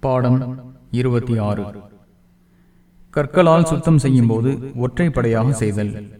பாடம் இருபத்தி ஆறு. கற்களால் சுத்தம் செய்யும் போது ஒற்றைப்படையாக செய்தல்.